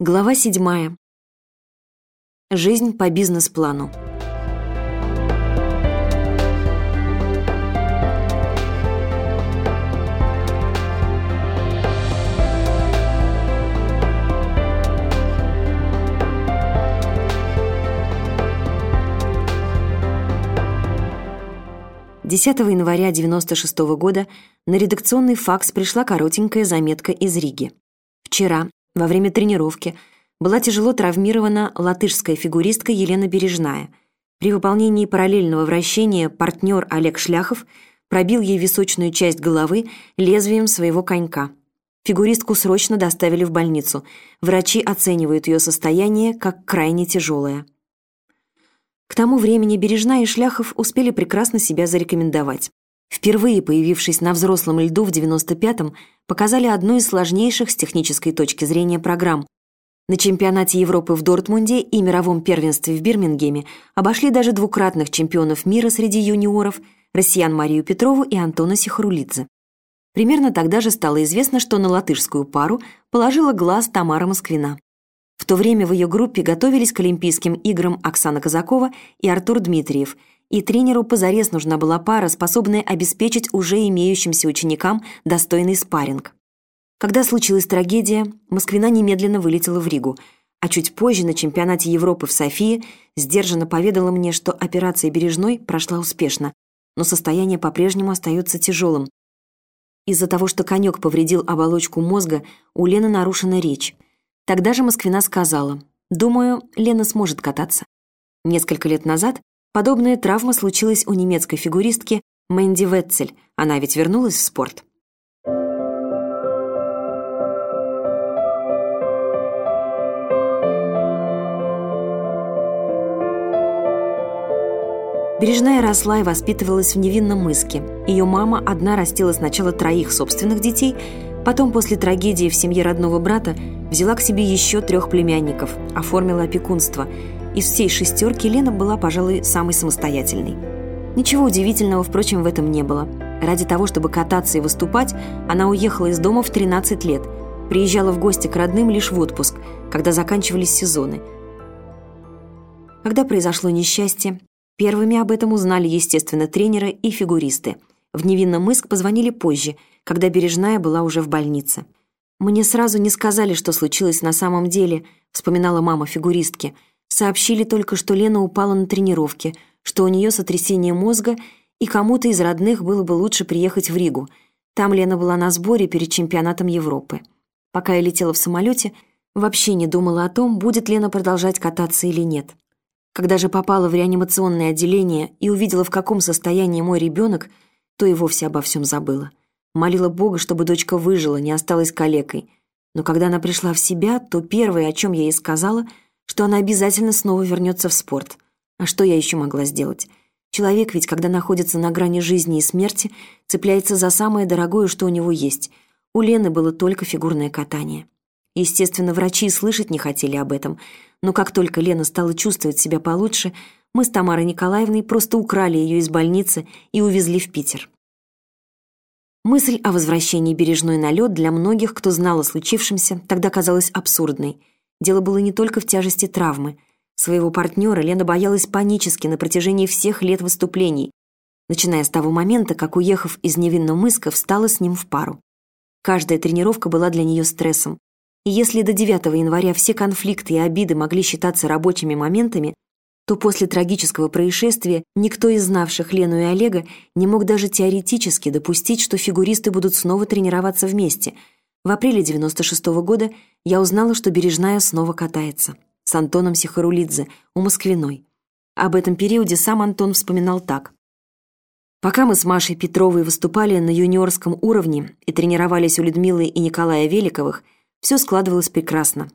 Глава седьмая. Жизнь по бизнес-плану. Десятого января 96 -го года на редакционный факс пришла коротенькая заметка из Риги. Вчера, во время тренировки была тяжело травмирована латышская фигуристка Елена Бережная. При выполнении параллельного вращения партнер Олег Шляхов пробил ей височную часть головы лезвием своего конька. Фигуристку срочно доставили в больницу. Врачи оценивают ее состояние как крайне тяжелое. К тому времени Бережная и Шляхов успели прекрасно себя зарекомендовать. Впервые появившись на взрослом льду в 95-м, показали одну из сложнейших с технической точки зрения программ. На чемпионате Европы в Дортмунде и мировом первенстве в Бирмингеме обошли даже двукратных чемпионов мира среди юниоров россиян Марию Петрову и Антона Сихарулидзе. Примерно тогда же стало известно, что на латышскую пару положила глаз Тамара Москвина. В то время в ее группе готовились к Олимпийским играм Оксана Казакова и Артур Дмитриев – и тренеру позарез нужна была пара, способная обеспечить уже имеющимся ученикам достойный спарринг. Когда случилась трагедия, Москвина немедленно вылетела в Ригу, а чуть позже на чемпионате Европы в Софии сдержанно поведала мне, что операция Бережной прошла успешно, но состояние по-прежнему остается тяжелым. Из-за того, что конек повредил оболочку мозга, у Лены нарушена речь. Тогда же Москвина сказала, «Думаю, Лена сможет кататься». Несколько лет назад Подобная травма случилась у немецкой фигуристки Мэнди Ветцель. Она ведь вернулась в спорт. Бережная росла и воспитывалась в невинном мыске. Ее мама одна растила сначала троих собственных детей, потом после трагедии в семье родного брата взяла к себе еще трех племянников, оформила опекунство – из всей шестерки Лена была, пожалуй, самой самостоятельной. Ничего удивительного, впрочем, в этом не было. Ради того, чтобы кататься и выступать, она уехала из дома в 13 лет, приезжала в гости к родным лишь в отпуск, когда заканчивались сезоны. Когда произошло несчастье, первыми об этом узнали, естественно, тренеры и фигуристы. В невинном Мыск позвонили позже, когда Бережная была уже в больнице. «Мне сразу не сказали, что случилось на самом деле», вспоминала мама фигуристки – Сообщили только, что Лена упала на тренировке, что у нее сотрясение мозга, и кому-то из родных было бы лучше приехать в Ригу. Там Лена была на сборе перед чемпионатом Европы. Пока я летела в самолете, вообще не думала о том, будет Лена продолжать кататься или нет. Когда же попала в реанимационное отделение и увидела, в каком состоянии мой ребенок, то и вовсе обо всем забыла. Молила Бога, чтобы дочка выжила, не осталась калекой. Но когда она пришла в себя, то первое, о чем я ей сказала — что она обязательно снова вернется в спорт. А что я еще могла сделать? Человек ведь, когда находится на грани жизни и смерти, цепляется за самое дорогое, что у него есть. У Лены было только фигурное катание. Естественно, врачи и слышать не хотели об этом, но как только Лена стала чувствовать себя получше, мы с Тамарой Николаевной просто украли ее из больницы и увезли в Питер. Мысль о возвращении Бережной на лед для многих, кто знал о случившемся, тогда казалась абсурдной – Дело было не только в тяжести травмы. Своего партнера Лена боялась панически на протяжении всех лет выступлений, начиная с того момента, как, уехав из Невинномыска, встала с ним в пару. Каждая тренировка была для нее стрессом. И если до 9 января все конфликты и обиды могли считаться рабочими моментами, то после трагического происшествия никто из знавших Лену и Олега не мог даже теоретически допустить, что фигуристы будут снова тренироваться вместе – в апреле 96 -го года я узнала, что Бережная снова катается. С Антоном Сихарулидзе, у Москвиной. Об этом периоде сам Антон вспоминал так. Пока мы с Машей Петровой выступали на юниорском уровне и тренировались у Людмилы и Николая Великовых, все складывалось прекрасно.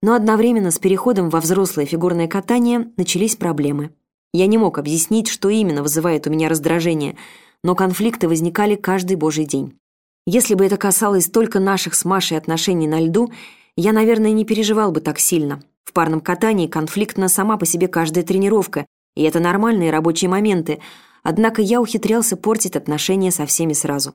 Но одновременно с переходом во взрослое фигурное катание начались проблемы. Я не мог объяснить, что именно вызывает у меня раздражение, но конфликты возникали каждый божий день. Если бы это касалось только наших с Машей отношений на льду, я, наверное, не переживал бы так сильно. В парном катании конфликтна сама по себе каждая тренировка, и это нормальные рабочие моменты, однако я ухитрялся портить отношения со всеми сразу.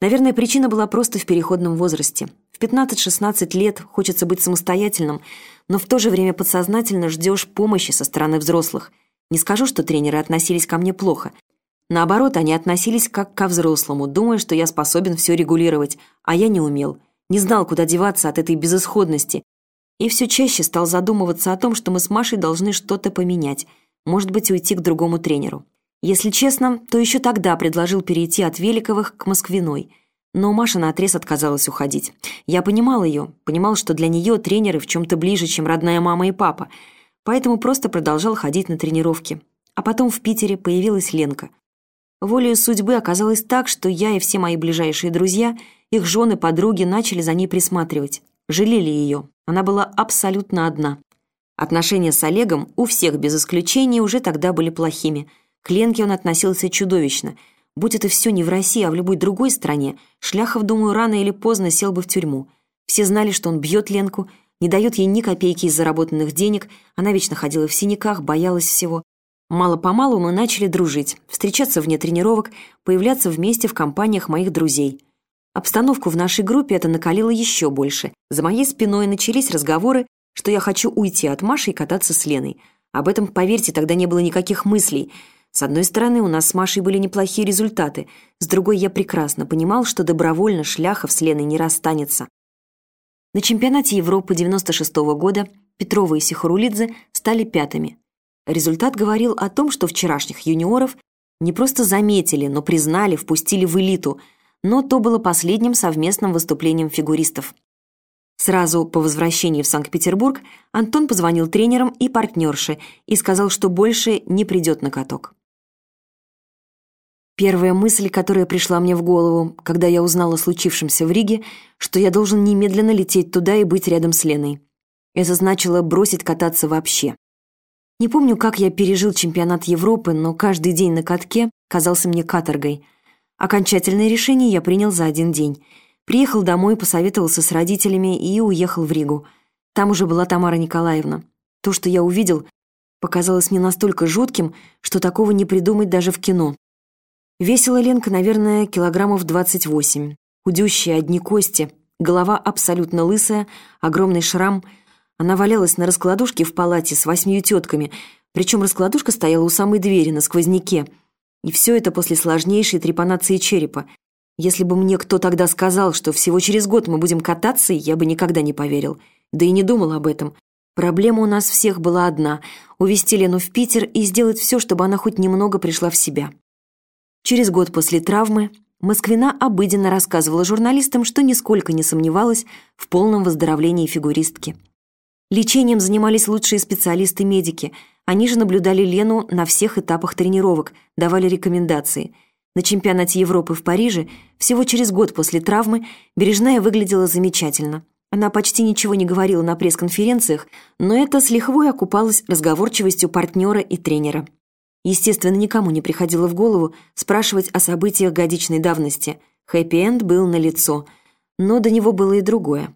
Наверное, причина была просто в переходном возрасте. В 15-16 лет хочется быть самостоятельным, но в то же время подсознательно ждешь помощи со стороны взрослых. Не скажу, что тренеры относились ко мне плохо. Наоборот, они относились как ко взрослому, думая, что я способен все регулировать, а я не умел. Не знал, куда деваться от этой безысходности. И все чаще стал задумываться о том, что мы с Машей должны что-то поменять, может быть, уйти к другому тренеру. Если честно, то еще тогда предложил перейти от Великовых к Москвиной. Но Маша наотрез отказалась уходить. Я понимал ее, понимал, что для нее тренеры в чем-то ближе, чем родная мама и папа, поэтому просто продолжал ходить на тренировки. А потом в Питере появилась Ленка. Волею судьбы оказалось так, что я и все мои ближайшие друзья, их жены, подруги начали за ней присматривать. Жалели ее. Она была абсолютно одна. Отношения с Олегом у всех без исключения уже тогда были плохими – к Ленке он относился чудовищно. Будь это все не в России, а в любой другой стране, Шляхов, думаю, рано или поздно сел бы в тюрьму. Все знали, что он бьет Ленку, не дает ей ни копейки из заработанных денег, она вечно ходила в синяках, боялась всего. Мало-помалу мы начали дружить, встречаться вне тренировок, появляться вместе в компаниях моих друзей. Обстановку в нашей группе это накалило еще больше. За моей спиной начались разговоры, что я хочу уйти от Маши и кататься с Леной. Об этом, поверьте, тогда не было никаких мыслей – с одной стороны, у нас с Машей были неплохие результаты, с другой я прекрасно понимал, что добровольно Шляхов с Леной не расстанется. На чемпионате Европы 96 -го года Петрова и Сихарулидзе стали пятыми. Результат говорил о том, что вчерашних юниоров не просто заметили, но признали, впустили в элиту, но то было последним совместным выступлением фигуристов. Сразу по возвращении в Санкт-Петербург Антон позвонил тренерам и партнерше и сказал, что больше не придет на каток. Первая мысль, которая пришла мне в голову, когда я узнала о случившемся в Риге, что я должен немедленно лететь туда и быть рядом с Леной. Это значило бросить кататься вообще. Не помню, как я пережил чемпионат Европы, но каждый день на катке казался мне каторгой. Окончательное решение я принял за один день. Приехал домой, посоветовался с родителями и уехал в Ригу. Там уже была Тамара Николаевна. То, что я увидел, показалось мне настолько жутким, что такого не придумать даже в кино. Весила Ленка, наверное, килограммов 28. Худющая, одни кости, голова абсолютно лысая, огромный шрам. Она валялась на раскладушке в палате с восьмью тетками, причем раскладушка стояла у самой двери на сквозняке. И все это после сложнейшей трепанации черепа. Если бы мне кто тогда сказал, что всего через год мы будем кататься, я бы никогда не поверил. Да и не думал об этом. Проблема у нас всех была одна — увезти Лену в Питер и сделать все, чтобы она хоть немного пришла в себя. Через год после травмы Москвина обыденно рассказывала журналистам, что нисколько не сомневалась в полном выздоровлении фигуристки. Лечением занимались лучшие специалисты-медики. Они же наблюдали Лену на всех этапах тренировок, давали рекомендации. На чемпионате Европы в Париже всего через год после травмы Бережная выглядела замечательно. Она почти ничего не говорила на пресс-конференциях, но это с лихвой окупалось разговорчивостью партнера и тренера. Естественно, никому не приходило в голову спрашивать о событиях годичной давности. Хэппи-энд был налицо, но до него было и другое.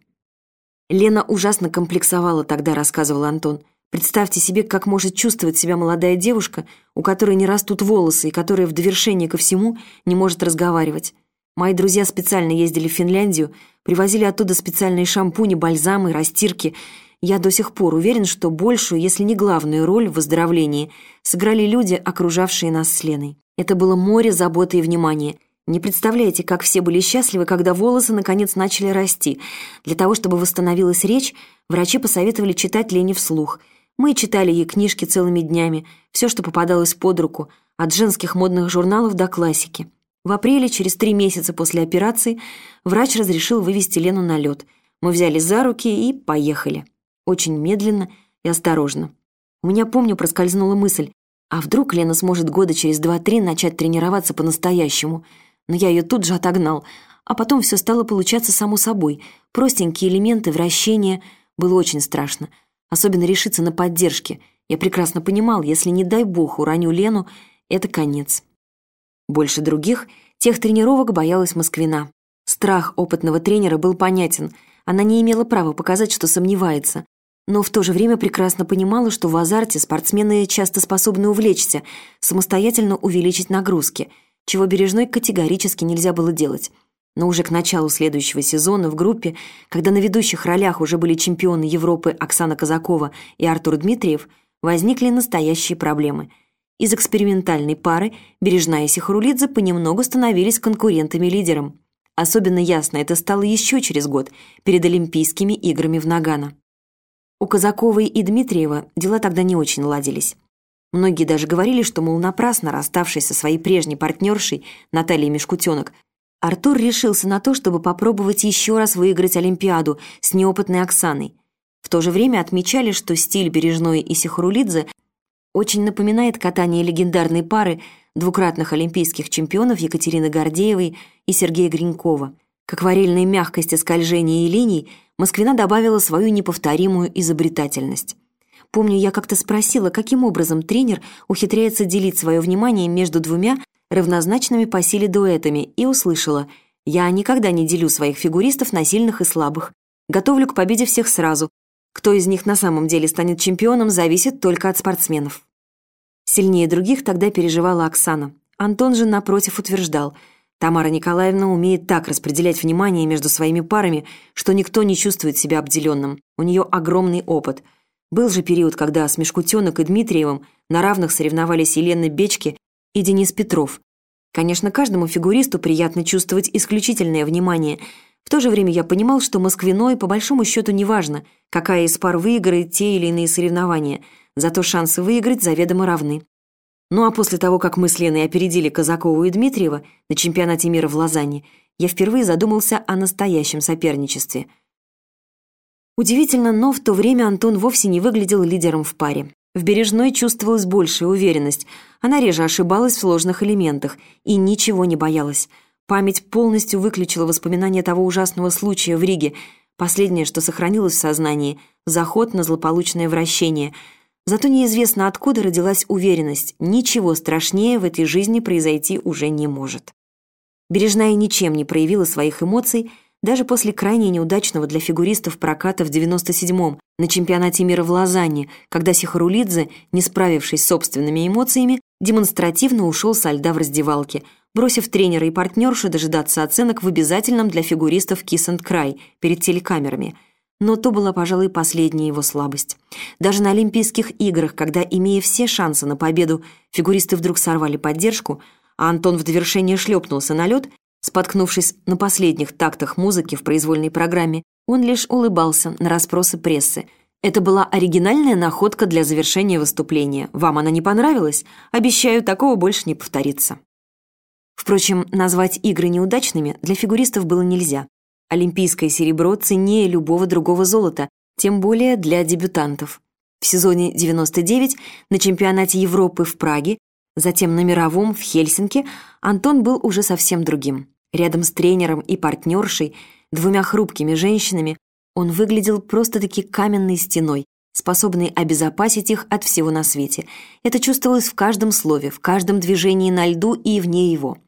Лена ужасно комплексовала тогда, рассказывал Антон. Представьте себе, как может чувствовать себя молодая девушка, у которой не растут волосы и которая в довершение ко всему не может разговаривать. Мои друзья специально ездили в Финляндию, привозили оттуда специальные шампуни, бальзамы, растирки – я до сих пор уверен, что большую, если не главную роль в выздоровлении сыграли люди, окружавшие нас с Леной. Это было море заботы и внимания. Не представляете, как все были счастливы, когда волосы наконец начали расти. Для того, чтобы восстановилась речь, врачи посоветовали читать Лене вслух. Мы читали ей книжки целыми днями, все, что попадалось под руку, от женских модных журналов до классики. В апреле, через три месяца после операции, врач разрешил вывести Лену на лед. Мы взяли за руки и поехали. Очень медленно и осторожно. У меня, помню, проскользнула мысль, а вдруг Лена сможет года через два-три начать тренироваться по-настоящему? Но я ее тут же отогнал, а потом все стало получаться само собой. Простенькие элементы, вращения. Было очень страшно. Особенно решиться на поддержке. Я прекрасно понимал, если, не дай бог, уроню Лену, это конец. Больше других тех тренировок боялась Москвина. Страх опытного тренера был понятен. Она не имела права показать, что сомневается но в то же время прекрасно понимала, что в азарте спортсмены часто способны увлечься, самостоятельно увеличить нагрузки, чего бережной категорически нельзя было делать. Но уже к началу следующего сезона в группе, когда на ведущих ролях уже были чемпионы Европы Оксана Казакова и Артур Дмитриев, возникли настоящие проблемы. Из экспериментальной пары Бережная и Сихарулидзе понемногу становились конкурентами-лидером. Особенно ясно это стало еще через год, перед Олимпийскими играми в Нагано. У Казаковой и Дмитриева дела тогда не очень ладились. Многие даже говорили, что, мол, напрасно расставшись со своей прежней партнершей Натальей Мешкутенок, Артур решился на то, чтобы попробовать еще раз выиграть Олимпиаду с неопытной Оксаной. В то же время отмечали, что стиль Бережной и Сихарулидзе очень напоминает катание легендарной пары двукратных олимпийских чемпионов Екатерины Гордеевой и Сергея Гринькова. К акварельной мягкости скольжения и линий Москвина добавила свою неповторимую изобретательность. Помню, я как-то спросила, каким образом тренер ухитряется делить свое внимание между двумя равнозначными по силе дуэтами, и услышала «Я никогда не делю своих фигуристов на сильных и слабых. Готовлю к победе всех сразу. Кто из них на самом деле станет чемпионом, зависит только от спортсменов». Сильнее других тогда переживала Оксана. Антон же, напротив, утверждал «Тамара Николаевна умеет так распределять внимание между своими парами, что никто не чувствует себя обделенным. У нее огромный опыт». Был же период, когда с Мешкутенок и Дмитриевым на равных соревновались Елена Бечки и Денис Петров. Конечно, каждому фигуристу приятно чувствовать исключительное внимание. В то же время я понимал, что Москвиной по большому счету неважно, какая из пар выиграет те или иные соревнования, зато шансы выиграть заведомо равны. Ну а после того, как мы с Леной опередили Казакову и Дмитриева на чемпионате мира в Лозанне, я впервые задумался о настоящем соперничестве – Удивительно, но в то время Антон вовсе не выглядел лидером в паре. В Бережной чувствовалась большая уверенность. Она реже ошибалась в сложных элементах и ничего не боялась. Память полностью выключила воспоминания того ужасного случая в Риге. Последнее, что сохранилось в сознании – заход на злополучное вращение. Зато неизвестно, откуда родилась уверенность. Ничего страшнее в этой жизни произойти уже не может. Бережная ничем не проявила своих эмоций – даже после крайне неудачного для фигуристов проката в 97-м на чемпионате мира в Лозанне, когда Сихарулидзе, не справившись с собственными эмоциями, демонстративно ушел со льда в раздевалке, бросив тренера и партнершу дожидаться оценок в обязательном для фигуристов Kiss and Cry перед телекамерами. Но то была, пожалуй, последняя его слабость. Даже на Олимпийских играх, когда, имея все шансы на победу, фигуристы вдруг сорвали поддержку, а Антон в довершение шлепнулся на лед, Споткнувшись на последних тактах музыки в произвольной программе, он лишь улыбался на расспросы прессы. Это была оригинальная находка для завершения выступления. Вам она не понравилась? Обещаю, такого больше не повторится. Впрочем, назвать игры неудачными для фигуристов было нельзя. Олимпийское серебро ценнее любого другого золота, тем более для дебютантов. В сезоне 99 на чемпионате Европы в Праге, затем на мировом в Хельсинки, Антон был уже совсем другим. Рядом с тренером и партнершей, двумя хрупкими женщинами, он выглядел просто-таки каменной стеной, способной обезопасить их от всего на свете. Это чувствовалось в каждом слове, в каждом движении на льду и вне его.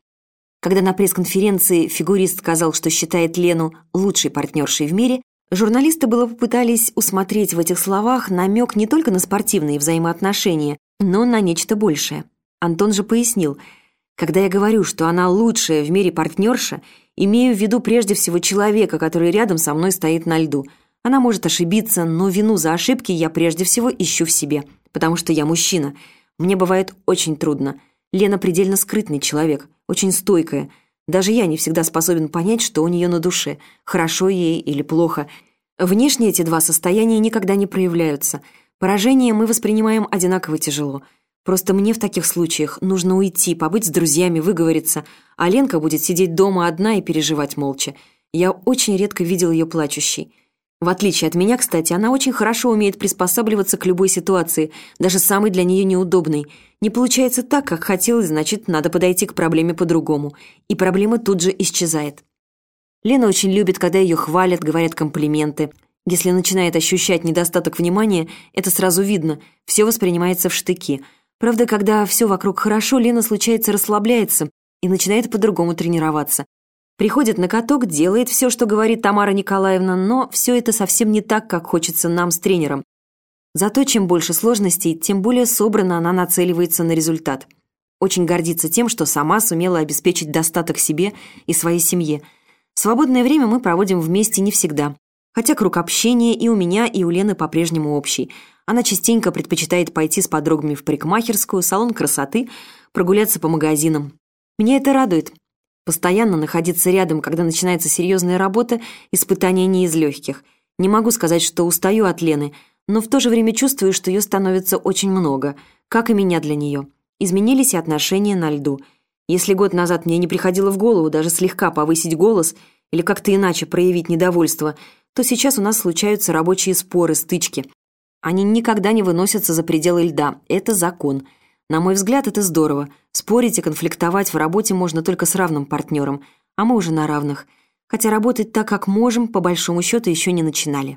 Когда на пресс-конференции фигурист сказал, что считает Лену лучшей партнершей в мире, журналисты было попытались усмотреть в этих словах намек не только на спортивные взаимоотношения, но на нечто большее. Антон же пояснил – когда я говорю, что она лучшая в мире партнерша, имею в виду прежде всего человека, который рядом со мной стоит на льду. Она может ошибиться, но вину за ошибки я прежде всего ищу в себе, потому что я мужчина. Мне бывает очень трудно. Лена предельно скрытный человек, очень стойкая. Даже я не всегда способен понять, что у нее на душе, хорошо ей или плохо. Внешне эти два состояния никогда не проявляются. Поражение мы воспринимаем одинаково тяжело – Просто мне в таких случаях нужно уйти, побыть с друзьями, выговориться, а Ленка будет сидеть дома одна и переживать молча. Я очень редко видел ее плачущей. В отличие от меня, кстати, она очень хорошо умеет приспосабливаться к любой ситуации, даже самой для нее неудобной. Не получается так, как хотелось, значит, надо подойти к проблеме по-другому. И проблема тут же исчезает. Лена очень любит, когда ее хвалят, говорят комплименты. Если начинает ощущать недостаток внимания, это сразу видно, все воспринимается в штыки – Правда, когда все вокруг хорошо, Лена, случается, расслабляется и начинает по-другому тренироваться. Приходит на каток, делает все, что говорит Тамара Николаевна, но все это совсем не так, как хочется нам с тренером. Зато чем больше сложностей, тем более собрано она нацеливается на результат. Очень гордится тем, что сама сумела обеспечить достаток себе и своей семье. Свободное время мы проводим вместе не всегда. Хотя круг общения и у меня, и у Лены по-прежнему общий. Она частенько предпочитает пойти с подругами в парикмахерскую, салон красоты, прогуляться по магазинам. Меня это радует. Постоянно находиться рядом, когда начинается серьезная работа, испытание не из легких. Не могу сказать, что устаю от Лены, но в то же время чувствую, что ее становится очень много, как и меня для нее. Изменились и отношения на льду. Если год назад мне не приходило в голову даже слегка повысить голос или как-то иначе проявить недовольство, то сейчас у нас случаются рабочие споры, стычки. Они никогда не выносятся за пределы льда. Это закон. На мой взгляд, это здорово. Спорить и конфликтовать в работе можно только с равным партнером, а мы уже на равных. Хотя работать так, как можем, по большому счету еще не начинали.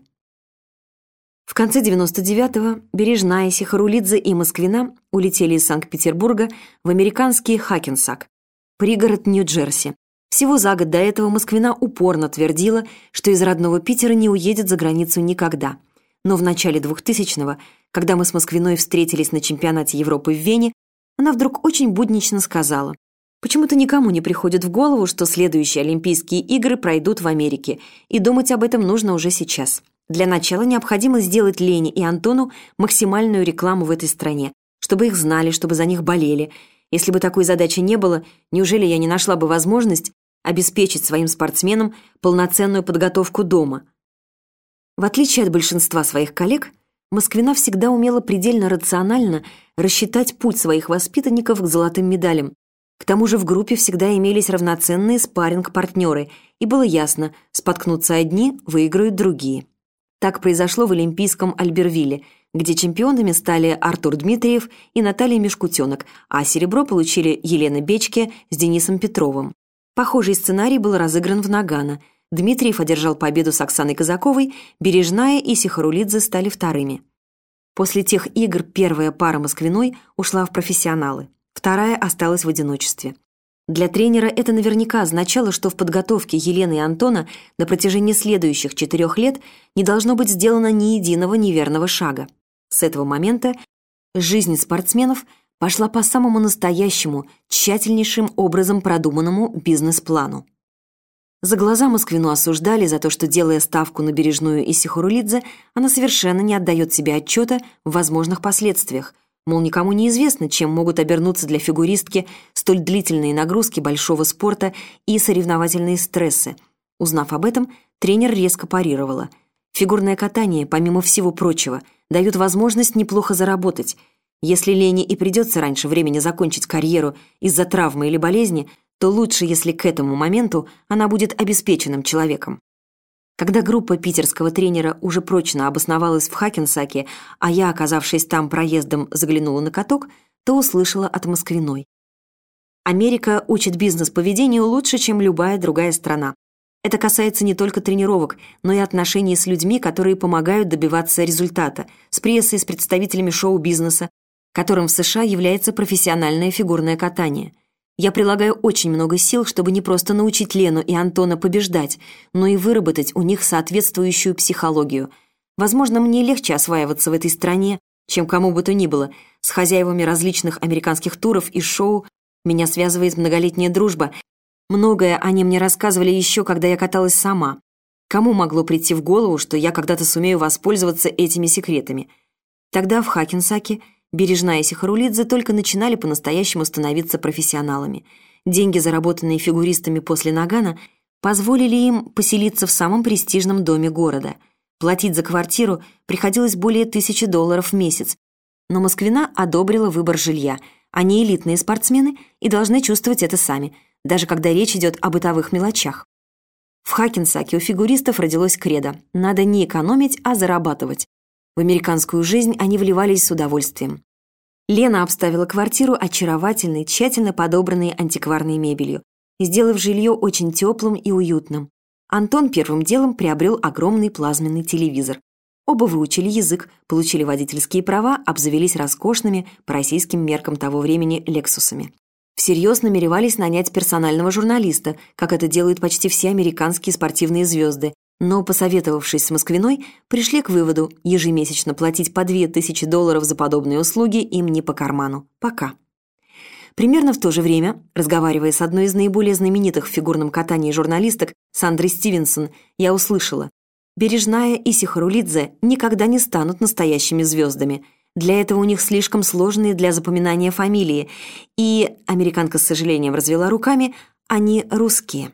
В конце 99-го Бережная, Сихарулидзе и Москвина улетели из Санкт-Петербурга в американский Хакенсак, пригород Нью-Джерси. Всего за год до этого Москвина упорно твердила, что из родного Питера не уедет за границу никогда – но в начале 2000-го, когда мы с Москвиной встретились на чемпионате Европы в Вене, она вдруг очень буднично сказала, «Почему-то никому не приходит в голову, что следующие Олимпийские игры пройдут в Америке, и думать об этом нужно уже сейчас. Для начала необходимо сделать Лене и Антону максимальную рекламу в этой стране, чтобы их знали, чтобы за них болели. Если бы такой задачи не было, неужели я не нашла бы возможность обеспечить своим спортсменам полноценную подготовку дома?» В отличие от большинства своих коллег, Москвина всегда умела предельно рационально рассчитать путь своих воспитанников к золотым медалям. К тому же в группе всегда имелись равноценные спарринг-партнеры, и было ясно, споткнутся одни, выиграют другие. Так произошло в Олимпийском Альбервилле, где чемпионами стали Артур Дмитриев и Наталья Мешкутенок, а серебро получили Елена Бечке с Денисом Петровым. Похожий сценарий был разыгран в Нагано – Дмитриев одержал победу с Оксаной Казаковой, Бережная и Сихарулидзе стали вторыми. После тех игр первая пара Москвиной ушла в профессионалы, вторая осталась в одиночестве. Для тренера это наверняка означало, что в подготовке Елены и Антона на протяжении следующих четырех лет не должно быть сделано ни единого неверного шага. С этого момента жизнь спортсменов пошла по самому настоящему, тщательнейшим образом продуманному бизнес-плану. За глаза Москвину осуждали за то, что, делая ставку на Бережную и Сихорулидзе, она совершенно не отдает себе отчета в возможных последствиях. Мол, никому не известно, чем могут обернуться для фигуристки столь длительные нагрузки большого спорта и соревновательные стрессы. Узнав об этом, тренер резко парировала. Фигурное катание, помимо всего прочего, дает возможность неплохо заработать. Если Лене и придется раньше времени закончить карьеру из-за травмы или болезни – то лучше, если к этому моменту она будет обеспеченным человеком. Когда группа питерского тренера уже прочно обосновалась в Хакенсаке, а я, оказавшись там проездом, заглянула на каток, то услышала от Москвиной. Америка учит бизнес-поведению лучше, чем любая другая страна. Это касается не только тренировок, но и отношений с людьми, которые помогают добиваться результата, с прессой, с представителями шоу-бизнеса, которым в США является профессиональное фигурное катание – я прилагаю очень много сил, чтобы не просто научить Лену и Антона побеждать, но и выработать у них соответствующую психологию. Возможно, мне легче осваиваться в этой стране, чем кому бы то ни было. С хозяевами различных американских туров и шоу меня связывает многолетняя дружба. Многое они мне рассказывали еще, когда я каталась сама. Кому могло прийти в голову, что я когда-то сумею воспользоваться этими секретами? Тогда в Хакенсаке Бережная и Сихарулидзе только начинали по-настоящему становиться профессионалами. Деньги, заработанные фигуристами после Нагана, позволили им поселиться в самом престижном доме города. Платить за квартиру приходилось более тысячи долларов в месяц. Но Москвина одобрила выбор жилья. Они элитные спортсмены и должны чувствовать это сами, даже когда речь идет о бытовых мелочах. В Хакенсаке у фигуристов родилось кредо «надо не экономить, а зарабатывать». В американскую жизнь они вливались с удовольствием. Лена обставила квартиру очаровательной, тщательно подобранной антикварной мебелью, сделав жилье очень теплым и уютным. Антон первым делом приобрел огромный плазменный телевизор. Оба выучили язык, получили водительские права, обзавелись роскошными, по российским меркам того времени, «Лексусами». Всерьез намеревались нанять персонального журналиста, как это делают почти все американские спортивные звезды, но, посоветовавшись с Москвиной, пришли к выводу, ежемесячно платить по 2000 долларов за подобные услуги им не по карману. Пока. Примерно в то же время, разговаривая с одной из наиболее знаменитых в фигурном катании журналисток, Сандрой Стивенсон, я услышала, Бережная и Сихарулидзе никогда не станут настоящими звездами. Для этого у них слишком сложные для запоминания фамилии. И, американка с сожалением развела руками, они русские.